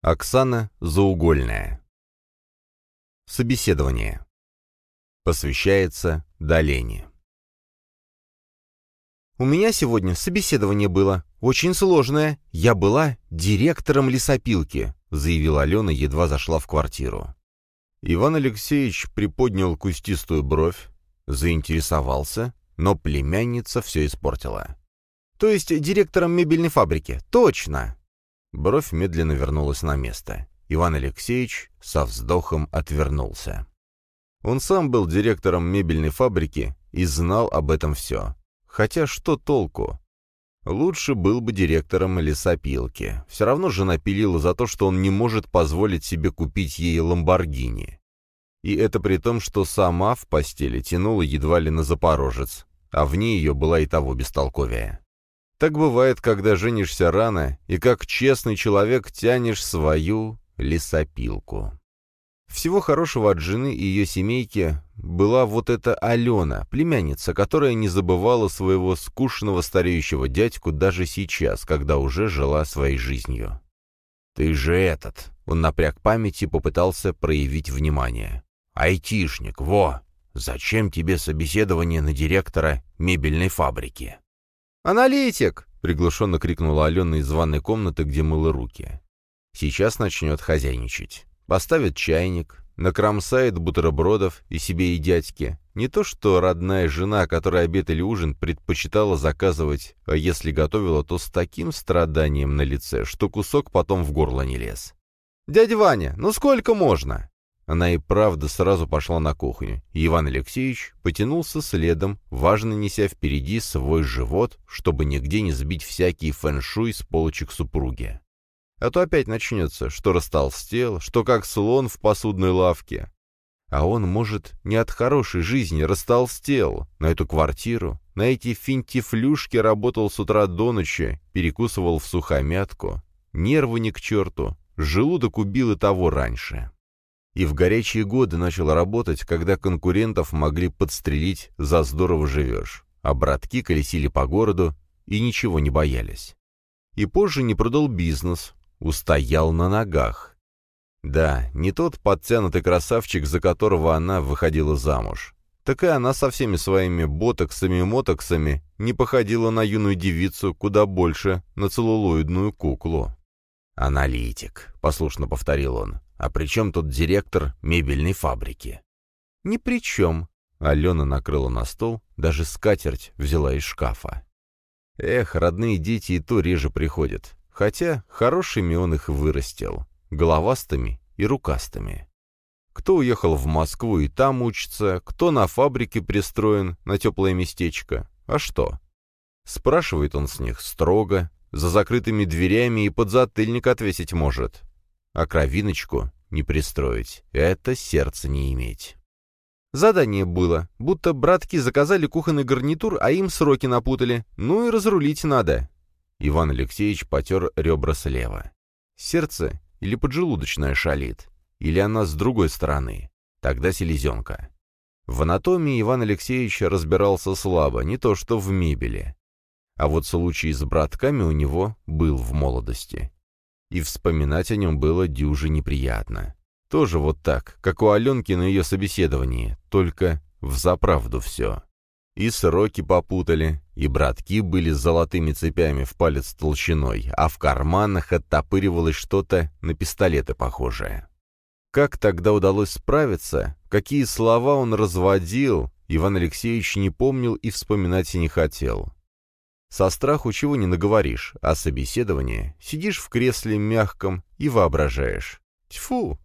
Оксана Заугольная. Собеседование. Посвящается Долене. У меня сегодня собеседование было. Очень сложное. Я была директором лесопилки, заявила Алена, едва зашла в квартиру. Иван Алексеевич приподнял кустистую бровь, заинтересовался, но племянница все испортила. То есть директором мебельной фабрики. Точно. Бровь медленно вернулась на место. Иван Алексеевич со вздохом отвернулся. Он сам был директором мебельной фабрики и знал об этом все. Хотя что толку? Лучше был бы директором лесопилки. Все равно жена пилила за то, что он не может позволить себе купить ей ламборгини. И это при том, что сама в постели тянула едва ли на запорожец, а в ней ее была и того бестолковее. Так бывает, когда женишься рано, и как честный человек тянешь свою лесопилку. Всего хорошего от жены и ее семейки была вот эта Алена, племянница, которая не забывала своего скучного стареющего дядьку даже сейчас, когда уже жила своей жизнью. «Ты же этот!» — он напряг памяти попытался проявить внимание. «Айтишник, во! Зачем тебе собеседование на директора мебельной фабрики?» «Аналитик!» — приглушенно крикнула Алена из ванной комнаты, где мыла руки. «Сейчас начнет хозяйничать. Поставит чайник, накромсает бутербродов и себе и дядьке. Не то что родная жена, которая обед или ужин предпочитала заказывать, а если готовила, то с таким страданием на лице, что кусок потом в горло не лез. «Дядя Ваня, ну сколько можно?» Она и правда сразу пошла на кухню, Иван Алексеевич потянулся следом, важно неся впереди свой живот, чтобы нигде не сбить всякие фэншуй с полочек супруги. А то опять начнется, что растолстел, что как слон в посудной лавке. А он, может, не от хорошей жизни растолстел. На эту квартиру, на эти финтифлюшки работал с утра до ночи, перекусывал в сухомятку. Нервы ни к черту, желудок убил и того раньше. И в горячие годы начал работать, когда конкурентов могли подстрелить «за здорово живешь», а братки колесили по городу и ничего не боялись. И позже не продал бизнес, устоял на ногах. Да, не тот подтянутый красавчик, за которого она выходила замуж. Так и она со всеми своими ботоксами-мотоксами не походила на юную девицу куда больше на целлулоидную куклу. «Аналитик», — послушно повторил он. «А при чем тут директор мебельной фабрики?» «Ни при чем», — Алена накрыла на стол, даже скатерть взяла из шкафа. Эх, родные дети и то реже приходят. Хотя хорошими он их вырастил, головастыми и рукастыми. Кто уехал в Москву и там учится, кто на фабрике пристроен на теплое местечко. А что? Спрашивает он с них строго, за закрытыми дверями и подзатыльник отвесить может. А кровиночку не пристроить — это сердце не иметь. Задание было, будто братки заказали кухонный гарнитур, а им сроки напутали. Ну и разрулить надо. Иван Алексеевич потер ребра слева. Сердце или поджелудочная шалит, или она с другой стороны. Тогда селезенка. В анатомии Иван Алексеевич разбирался слабо, не то что в мебели. А вот случай с братками у него был в молодости. И вспоминать о нем было дюже неприятно. Тоже вот так, как у Аленки на ее собеседовании, только взаправду все. И сроки попутали, и братки были с золотыми цепями в палец толщиной, а в карманах оттопыривалось что-то на пистолеты похожее. Как тогда удалось справиться, какие слова он разводил, Иван Алексеевич не помнил и вспоминать не хотел. Со страху чего не наговоришь, а собеседование сидишь в кресле мягком и воображаешь. Тьфу!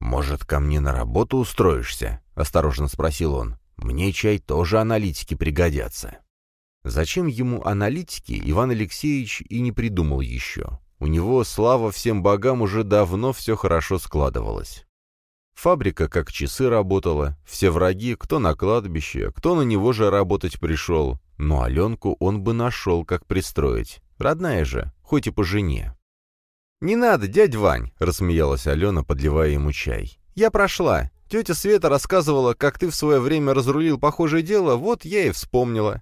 «Может, ко мне на работу устроишься?» — осторожно спросил он. Мне чай тоже аналитики пригодятся. Зачем ему аналитики, Иван Алексеевич и не придумал еще. У него, слава всем богам, уже давно все хорошо складывалось. Фабрика как часы работала, все враги, кто на кладбище, кто на него же работать пришел. Но Аленку он бы нашел, как пристроить. Родная же, хоть и по жене. «Не надо, дядь Вань!» — рассмеялась Алена, подливая ему чай. «Я прошла. Тетя Света рассказывала, как ты в свое время разрулил похожее дело, вот я и вспомнила.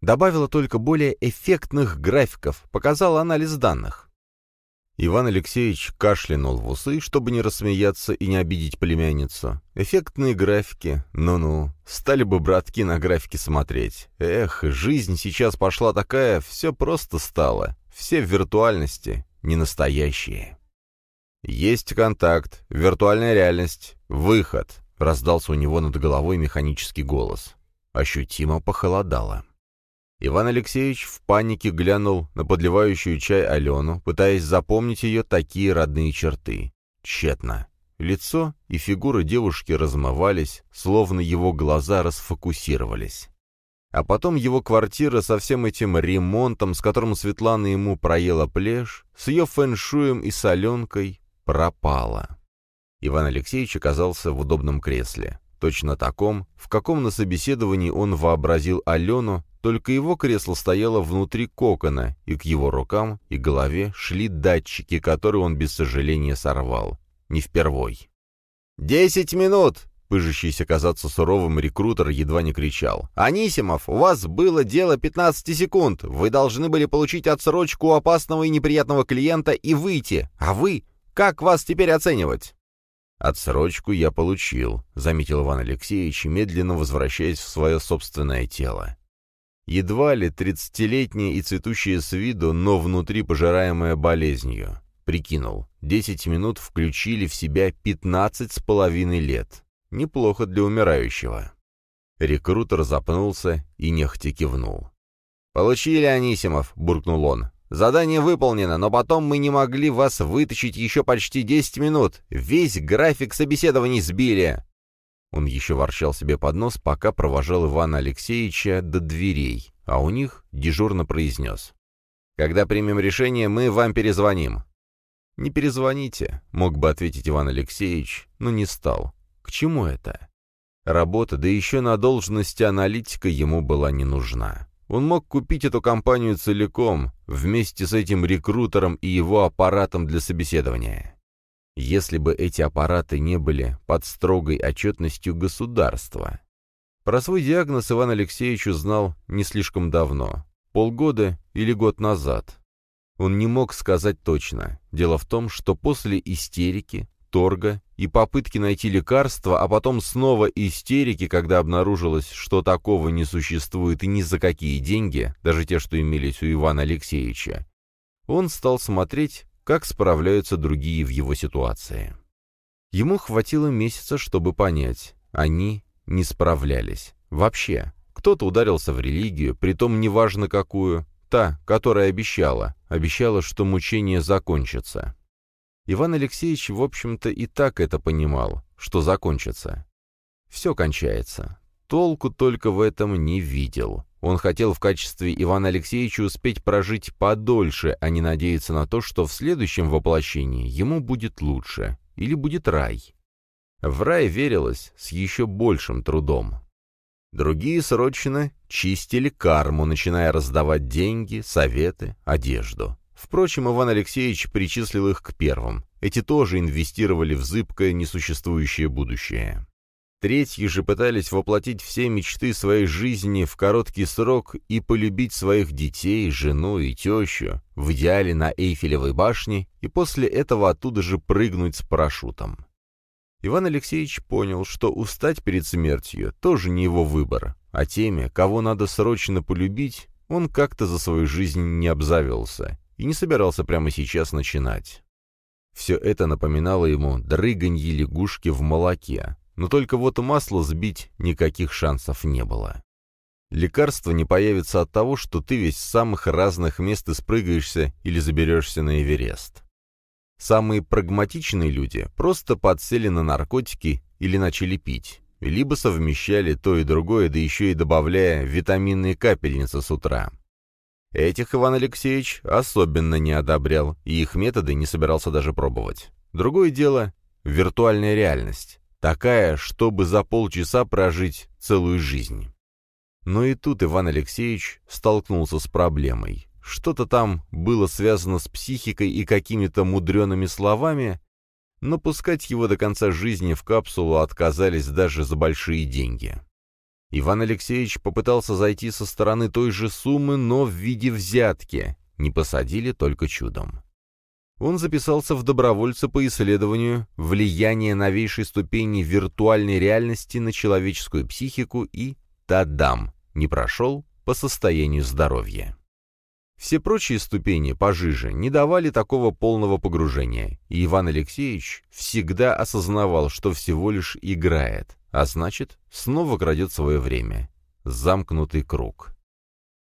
Добавила только более эффектных графиков, показала анализ данных. Иван Алексеевич кашлянул в усы, чтобы не рассмеяться и не обидеть племянницу. Эффектные графики, ну-ну, стали бы братки на графики смотреть. Эх, жизнь сейчас пошла такая, все просто стало. Все в виртуальности, не настоящие. «Есть контакт, виртуальная реальность, выход», — раздался у него над головой механический голос. Ощутимо похолодало. Иван Алексеевич в панике глянул на подливающую чай Алену, пытаясь запомнить ее такие родные черты. Тщетно. Лицо и фигура девушки размывались, словно его глаза расфокусировались. А потом его квартира со всем этим ремонтом, с которым Светлана ему проела плешь, с ее фэншуем и соленкой, пропала. Иван Алексеевич оказался в удобном кресле. Точно таком, в каком на собеседовании он вообразил Алену, только его кресло стояло внутри кокона, и к его рукам и голове шли датчики, которые он без сожаления сорвал. Не впервой. «Десять минут!» Пыжащийся казаться суровым рекрутер едва не кричал. «Анисимов, у вас было дело 15 секунд. Вы должны были получить отсрочку у опасного и неприятного клиента и выйти. А вы? Как вас теперь оценивать?» «Отсрочку я получил», — заметил Иван Алексеевич, медленно возвращаясь в свое собственное тело. Едва ли тридцатилетняя и цветущая с виду, но внутри пожираемая болезнью. Прикинул, десять минут включили в себя пятнадцать с половиной лет. Неплохо для умирающего. Рекрутер запнулся и нехотя кивнул. «Получили, Анисимов», — буркнул он. «Задание выполнено, но потом мы не могли вас вытащить еще почти десять минут. Весь график собеседований сбили. Он еще ворчал себе под нос, пока провожал Ивана Алексеевича до дверей, а у них дежурно произнес. «Когда примем решение, мы вам перезвоним». «Не перезвоните», — мог бы ответить Иван Алексеевич, но не стал. «К чему это?» Работа, да еще на должности аналитика ему была не нужна. Он мог купить эту компанию целиком, вместе с этим рекрутером и его аппаратом для собеседования если бы эти аппараты не были под строгой отчетностью государства. Про свой диагноз Иван Алексеевич узнал не слишком давно, полгода или год назад. Он не мог сказать точно. Дело в том, что после истерики, торга и попытки найти лекарство, а потом снова истерики, когда обнаружилось, что такого не существует и ни за какие деньги, даже те, что имелись у Ивана Алексеевича, он стал смотреть как справляются другие в его ситуации. Ему хватило месяца, чтобы понять, они не справлялись. Вообще, кто-то ударился в религию, притом неважно какую, та, которая обещала, обещала, что мучение закончится. Иван Алексеевич, в общем-то, и так это понимал, что закончится. Все кончается. Толку только в этом не видел. Он хотел в качестве Ивана Алексеевича успеть прожить подольше, а не надеяться на то, что в следующем воплощении ему будет лучше, или будет рай. В рай верилось с еще большим трудом. Другие срочно чистили карму, начиная раздавать деньги, советы, одежду. Впрочем, Иван Алексеевич причислил их к первым. Эти тоже инвестировали в зыбкое, несуществующее будущее. Третьи же пытались воплотить все мечты своей жизни в короткий срок и полюбить своих детей, жену и тещу, в идеале на Эйфелевой башне, и после этого оттуда же прыгнуть с парашютом. Иван Алексеевич понял, что устать перед смертью тоже не его выбор, а теми, кого надо срочно полюбить, он как-то за свою жизнь не обзавелся и не собирался прямо сейчас начинать. Все это напоминало ему дрыганье лягушки в молоке, но только вот масло сбить никаких шансов не было. Лекарство не появится от того, что ты весь с самых разных мест испрыгаешься или заберешься на Эверест. Самые прагматичные люди просто подсели на наркотики или начали пить, либо совмещали то и другое, да еще и добавляя витаминные капельницы с утра. Этих Иван Алексеевич особенно не одобрял, и их методы не собирался даже пробовать. Другое дело — виртуальная реальность. Такая, чтобы за полчаса прожить целую жизнь. Но и тут Иван Алексеевич столкнулся с проблемой. Что-то там было связано с психикой и какими-то мудреными словами, но пускать его до конца жизни в капсулу отказались даже за большие деньги. Иван Алексеевич попытался зайти со стороны той же суммы, но в виде взятки. Не посадили только чудом. Он записался в добровольца по исследованию влияния новейшей ступени виртуальной реальности на человеческую психику и тадам, не прошел по состоянию здоровья. Все прочие ступени пожиже не давали такого полного погружения, и Иван Алексеевич всегда осознавал, что всего лишь играет, а значит, снова крадет свое время. Замкнутый круг.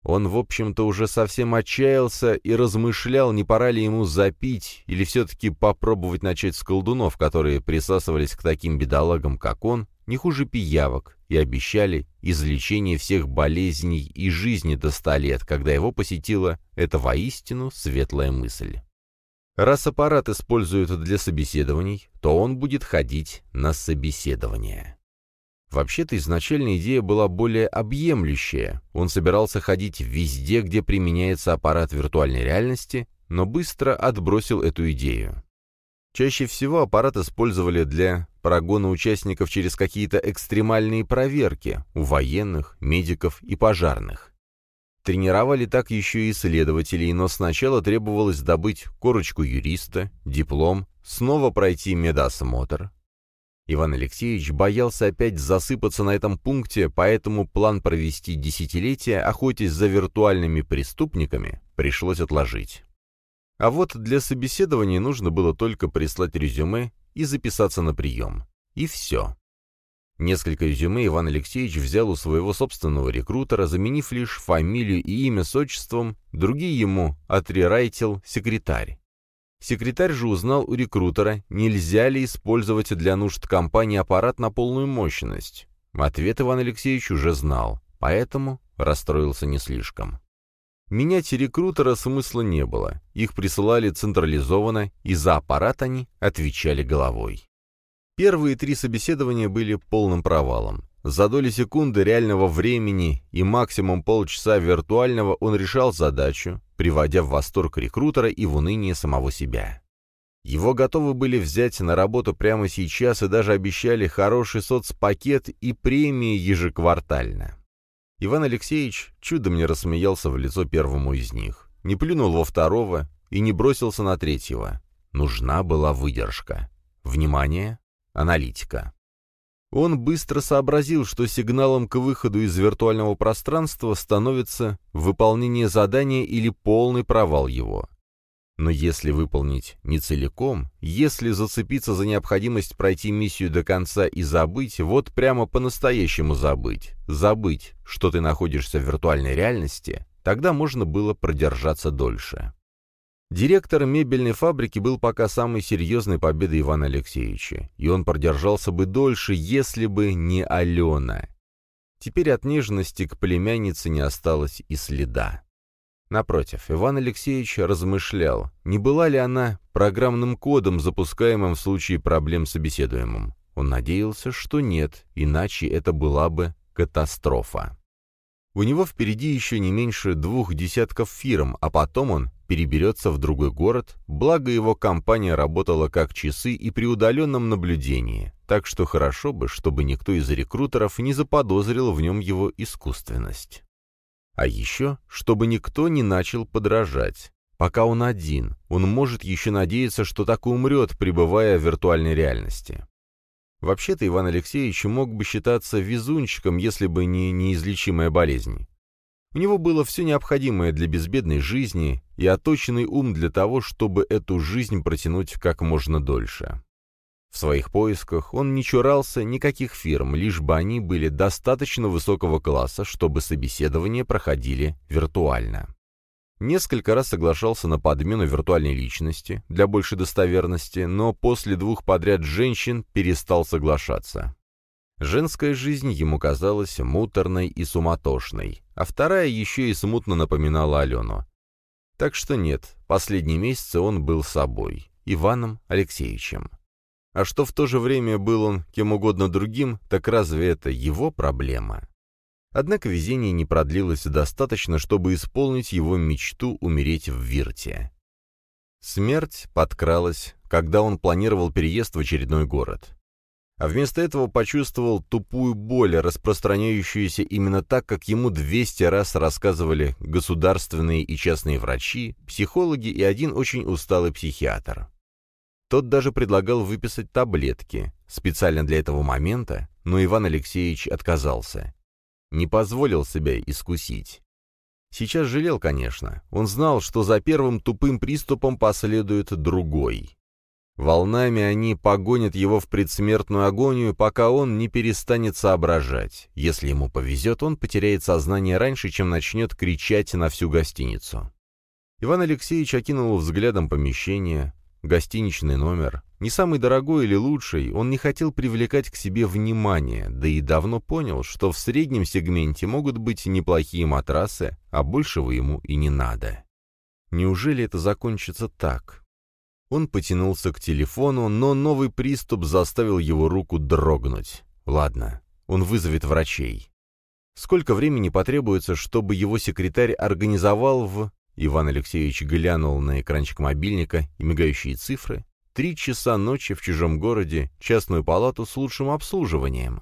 Он, в общем-то, уже совсем отчаялся и размышлял, не пора ли ему запить или все-таки попробовать начать с колдунов, которые присасывались к таким бедолагам, как он, не хуже пиявок, и обещали излечение всех болезней и жизни до ста лет, когда его посетила эта воистину светлая мысль. Раз аппарат используют для собеседований, то он будет ходить на собеседование. Вообще-то изначальная идея была более объемлющая. Он собирался ходить везде, где применяется аппарат виртуальной реальности, но быстро отбросил эту идею. Чаще всего аппарат использовали для прогона участников через какие-то экстремальные проверки у военных, медиков и пожарных. Тренировали так еще и исследователей, но сначала требовалось добыть корочку юриста, диплом, снова пройти медосмотр, Иван Алексеевич боялся опять засыпаться на этом пункте, поэтому план провести десятилетия, охотясь за виртуальными преступниками, пришлось отложить. А вот для собеседования нужно было только прислать резюме и записаться на прием. И все. Несколько резюме Иван Алексеевич взял у своего собственного рекрутера, заменив лишь фамилию и имя с отчеством, другие ему отрерайтил секретарь. Секретарь же узнал у рекрутера, нельзя ли использовать для нужд компании аппарат на полную мощность. Ответ Иван Алексеевич уже знал, поэтому расстроился не слишком. Менять рекрутера смысла не было, их присылали централизованно, и за аппарат они отвечали головой. Первые три собеседования были полным провалом. За доли секунды реального времени и максимум полчаса виртуального он решал задачу, приводя в восторг рекрутера и в уныние самого себя. Его готовы были взять на работу прямо сейчас и даже обещали хороший соцпакет и премии ежеквартально. Иван Алексеевич чудом не рассмеялся в лицо первому из них, не плюнул во второго и не бросился на третьего. Нужна была выдержка. Внимание! Аналитика. Он быстро сообразил, что сигналом к выходу из виртуального пространства становится выполнение задания или полный провал его. Но если выполнить не целиком, если зацепиться за необходимость пройти миссию до конца и забыть, вот прямо по-настоящему забыть, забыть, что ты находишься в виртуальной реальности, тогда можно было продержаться дольше. Директор мебельной фабрики был пока самой серьезной победой Ивана Алексеевича, и он продержался бы дольше, если бы не Алена. Теперь от нежности к племяннице не осталось и следа. Напротив, Иван Алексеевич размышлял, не была ли она программным кодом, запускаемым в случае проблем с собеседуемым. Он надеялся, что нет, иначе это была бы катастрофа. У него впереди еще не меньше двух десятков фирм, а потом он переберется в другой город, благо его компания работала как часы и при удаленном наблюдении, так что хорошо бы, чтобы никто из рекрутеров не заподозрил в нем его искусственность. А еще, чтобы никто не начал подражать. Пока он один, он может еще надеяться, что так и умрет, пребывая в виртуальной реальности. Вообще-то Иван Алексеевич мог бы считаться везунчиком, если бы не неизлечимая болезнь. У него было все необходимое для безбедной жизни и оточенный ум для того, чтобы эту жизнь протянуть как можно дольше. В своих поисках он не чурался никаких фирм, лишь бы они были достаточно высокого класса, чтобы собеседования проходили виртуально. Несколько раз соглашался на подмену виртуальной личности для большей достоверности, но после двух подряд женщин перестал соглашаться. Женская жизнь ему казалась муторной и суматошной, а вторая еще и смутно напоминала Алену. Так что нет, последние месяцы он был собой, Иваном Алексеевичем. А что в то же время был он кем угодно другим, так разве это его проблема? Однако везение не продлилось достаточно, чтобы исполнить его мечту умереть в Вирте. Смерть подкралась, когда он планировал переезд в очередной город. А вместо этого почувствовал тупую боль, распространяющуюся именно так, как ему 200 раз рассказывали государственные и частные врачи, психологи и один очень усталый психиатр. Тот даже предлагал выписать таблетки, специально для этого момента, но Иван Алексеевич отказался. Не позволил себя искусить. Сейчас жалел, конечно. Он знал, что за первым тупым приступом последует другой. Волнами они погонят его в предсмертную агонию, пока он не перестанет соображать. Если ему повезет, он потеряет сознание раньше, чем начнет кричать на всю гостиницу. Иван Алексеевич окинул взглядом помещение, Гостиничный номер, не самый дорогой или лучший, он не хотел привлекать к себе внимание, да и давно понял, что в среднем сегменте могут быть неплохие матрасы, а большего ему и не надо. Неужели это закончится так? Он потянулся к телефону, но новый приступ заставил его руку дрогнуть. Ладно, он вызовет врачей. Сколько времени потребуется, чтобы его секретарь организовал в Иван Алексеевич глянул на экранчик мобильника и мигающие цифры. Три часа ночи в чужом городе, частную палату с лучшим обслуживанием.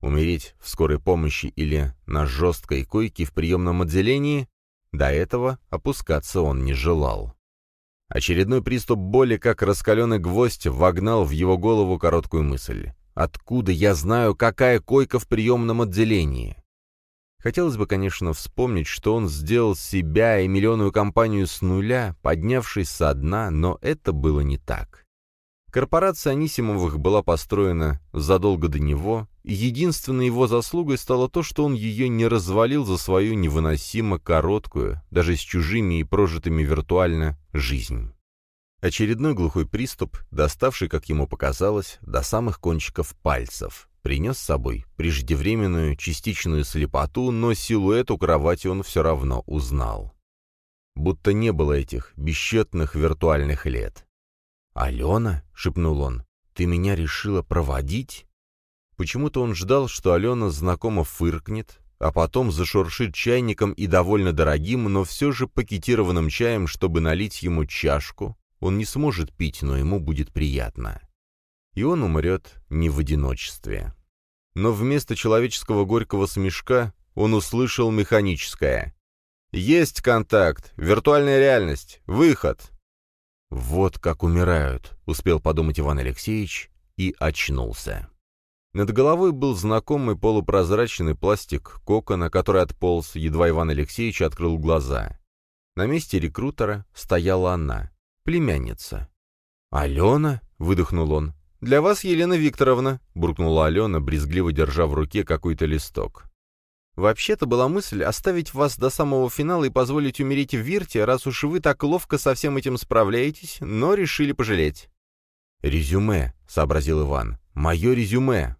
Умереть в скорой помощи или на жесткой койке в приемном отделении до этого опускаться он не желал. Очередной приступ боли, как раскаленный гвоздь, вогнал в его голову короткую мысль. «Откуда я знаю, какая койка в приемном отделении?» Хотелось бы, конечно, вспомнить, что он сделал себя и миллионную компанию с нуля, поднявшись со дна, но это было не так. Корпорация Анисимовых была построена задолго до него, единственной его заслугой стало то, что он ее не развалил за свою невыносимо короткую, даже с чужими и прожитыми виртуально, жизнь. Очередной глухой приступ, доставший, как ему показалось, до самых кончиков пальцев принес с собой преждевременную частичную слепоту, но силуэт у кровати он все равно узнал. Будто не было этих бесчетных виртуальных лет. «Алена?» — шепнул он. «Ты меня решила проводить?» Почему-то он ждал, что Алена знакомо фыркнет, а потом зашуршит чайником и довольно дорогим, но все же пакетированным чаем, чтобы налить ему чашку. Он не сможет пить, но ему будет приятно и он умрет не в одиночестве. Но вместо человеческого горького смешка он услышал механическое. «Есть контакт, виртуальная реальность, выход!» «Вот как умирают», — успел подумать Иван Алексеевич и очнулся. Над головой был знакомый полупрозрачный пластик кокона, который отполз, едва Иван Алексеевич открыл глаза. На месте рекрутера стояла она, племянница. «Алена?» — выдохнул он. «Для вас, Елена Викторовна», — буркнула Алена, брезгливо держа в руке какой-то листок. «Вообще-то была мысль оставить вас до самого финала и позволить умереть в Вирте, раз уж вы так ловко со всем этим справляетесь, но решили пожалеть». «Резюме», — сообразил Иван. «Мое резюме».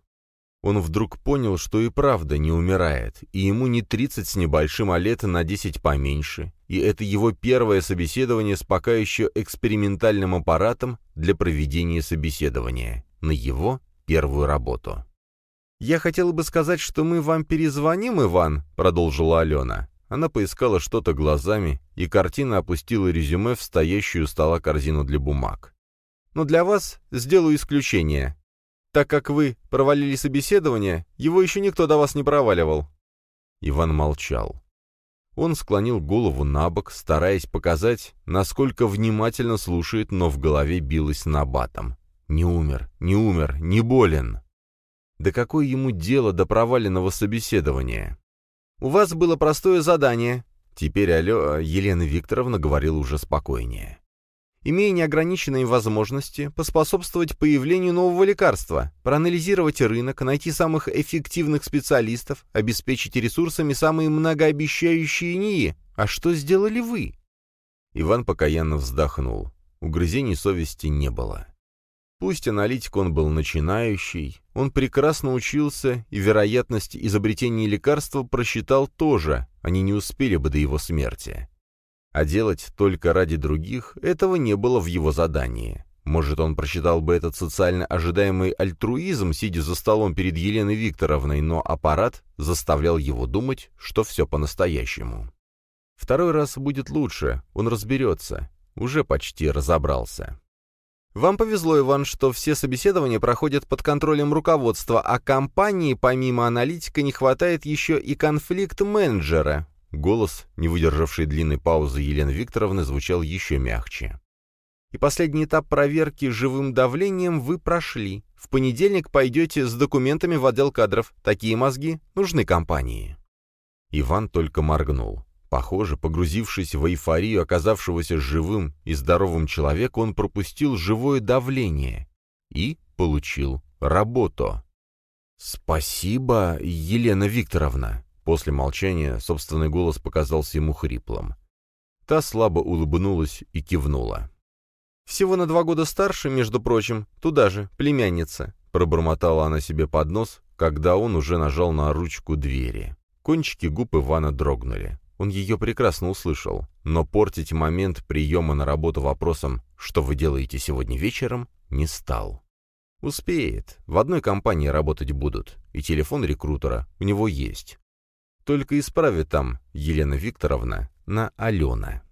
Он вдруг понял, что и правда не умирает, и ему не тридцать с небольшим, а лет на десять поменьше, и это его первое собеседование с пока еще экспериментальным аппаратом для проведения собеседования, на его первую работу. «Я хотела бы сказать, что мы вам перезвоним, Иван», — продолжила Алена. Она поискала что-то глазами, и картина опустила резюме в стоящую у стола корзину для бумаг. «Но для вас сделаю исключение. Так как вы провалили собеседование, его еще никто до вас не проваливал». Иван молчал. Он склонил голову на бок, стараясь показать, насколько внимательно слушает, но в голове билось набатом. «Не умер, не умер, не болен». Да какое ему дело до проваленного собеседования? «У вас было простое задание». Теперь алло, Елена Викторовна говорила уже спокойнее имея неограниченные возможности, поспособствовать появлению нового лекарства, проанализировать рынок, найти самых эффективных специалистов, обеспечить ресурсами самые многообещающие НИИ. А что сделали вы?» Иван покаянно вздохнул. Угрызений совести не было. Пусть аналитик он был начинающий, он прекрасно учился и вероятность изобретения лекарства просчитал тоже, они не успели бы до его смерти. А делать только ради других этого не было в его задании. Может, он прочитал бы этот социально ожидаемый альтруизм, сидя за столом перед Еленой Викторовной, но аппарат заставлял его думать, что все по-настоящему. Второй раз будет лучше, он разберется. Уже почти разобрался. Вам повезло, Иван, что все собеседования проходят под контролем руководства, а компании, помимо аналитика, не хватает еще и конфликт-менеджера. Голос, не выдержавший длинной паузы Елены Викторовны, звучал еще мягче. И последний этап проверки живым давлением вы прошли. В понедельник пойдете с документами в отдел кадров. Такие мозги нужны компании. Иван только моргнул. Похоже, погрузившись в эйфорию оказавшегося живым и здоровым человека, он пропустил живое давление и получил работу. «Спасибо, Елена Викторовна!» После молчания собственный голос показался ему хриплым. Та слабо улыбнулась и кивнула. «Всего на два года старше, между прочим, туда же, племянница», пробормотала она себе под нос, когда он уже нажал на ручку двери. Кончики губ Ивана дрогнули. Он ее прекрасно услышал, но портить момент приема на работу вопросом «Что вы делаете сегодня вечером?» не стал. Успеет. В одной компании работать будут. И телефон рекрутера у него есть. Только исправит там Елена Викторовна на Алена.